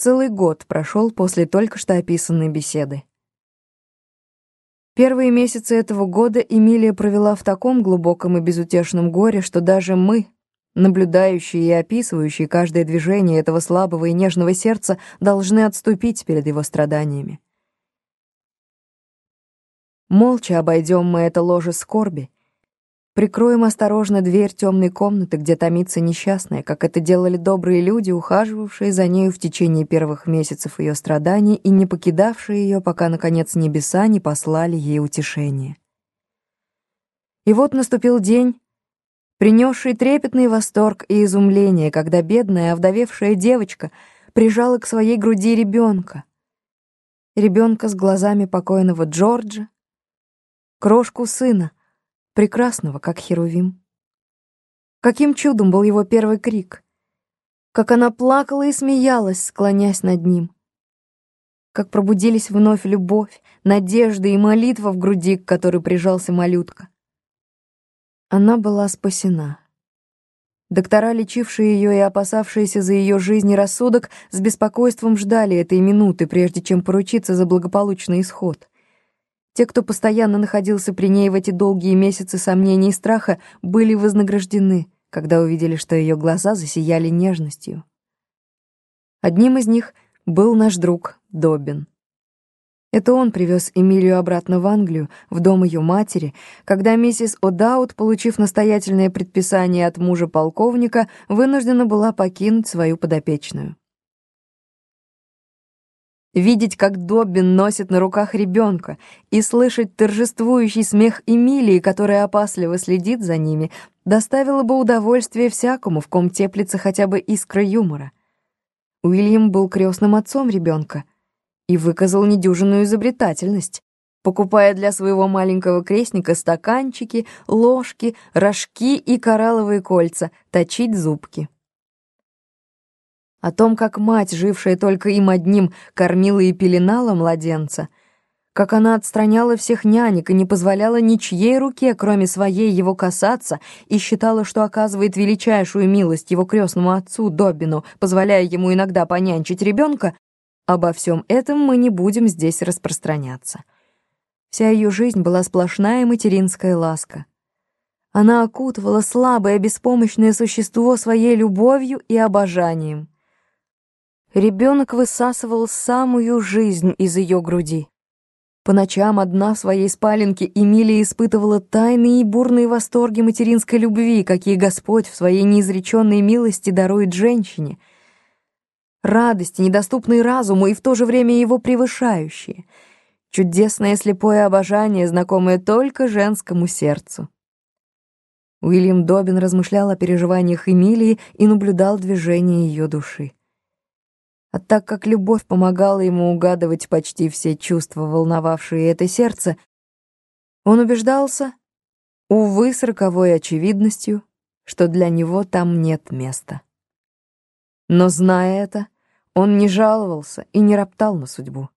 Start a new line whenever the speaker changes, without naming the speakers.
Целый год прошел после только что описанной беседы. Первые месяцы этого года Эмилия провела в таком глубоком и безутешном горе, что даже мы, наблюдающие и описывающие каждое движение этого слабого и нежного сердца, должны отступить перед его страданиями. Молча обойдем мы это ложе скорби, прикроем осторожно дверь темной комнаты, где томится несчастная, как это делали добрые люди, ухаживавшие за нею в течение первых месяцев ее страданий и не покидавшие ее, пока, наконец, небеса не послали ей утешение. И вот наступил день, принесший трепетный восторг и изумление, когда бедная, овдовевшая девочка прижала к своей груди ребенка. Ребенка с глазами покойного Джорджа, крошку сына, прекрасного, как Херувим. Каким чудом был его первый крик! Как она плакала и смеялась, склонясь над ним. Как пробудились вновь любовь, надежда и молитва в груди, к которой прижался малютка. Она была спасена. Доктора, лечившие ее и опасавшиеся за ее жизнь и рассудок, с беспокойством ждали этой минуты, прежде чем поручиться за благополучный исход. Те, кто постоянно находился при ней в эти долгие месяцы сомнений и страха, были вознаграждены, когда увидели, что ее глаза засияли нежностью. Одним из них был наш друг Добин. Это он привез Эмилию обратно в Англию, в дом ее матери, когда миссис О'Даут, получив настоятельное предписание от мужа полковника, вынуждена была покинуть свою подопечную. Видеть, как Доббин носит на руках ребенка, и слышать торжествующий смех Эмилии, которая опасливо следит за ними, доставило бы удовольствие всякому, в ком теплится хотя бы искра юмора. Уильям был крестным отцом ребенка и выказал недюжинную изобретательность, покупая для своего маленького крестника стаканчики, ложки, рожки и коралловые кольца, точить зубки. О том, как мать, жившая только им одним, кормила и пеленала младенца, как она отстраняла всех нянек и не позволяла ничьей руке, кроме своей, его касаться, и считала, что оказывает величайшую милость его крестному отцу Добину, позволяя ему иногда понянчить ребенка, обо всем этом мы не будем здесь распространяться. Вся ее жизнь была сплошная материнская ласка. Она окутывала слабое, беспомощное существо своей любовью и обожанием. Ребенок высасывал самую жизнь из ее груди. По ночам одна в своей спаленке Эмилия испытывала тайные и бурные восторги материнской любви, какие Господь в своей неизреченной милости дарует женщине. Радости, недоступные разуму и в то же время его превышающие. Чудесное слепое обожание, знакомое только женскому сердцу. Уильям Добин размышлял о переживаниях Эмилии и наблюдал движение ее души. А так как любовь помогала ему угадывать почти все чувства, волновавшие это сердце, он убеждался, увы, с роковой очевидностью, что для него там нет места. Но, зная это, он не жаловался и не роптал на судьбу.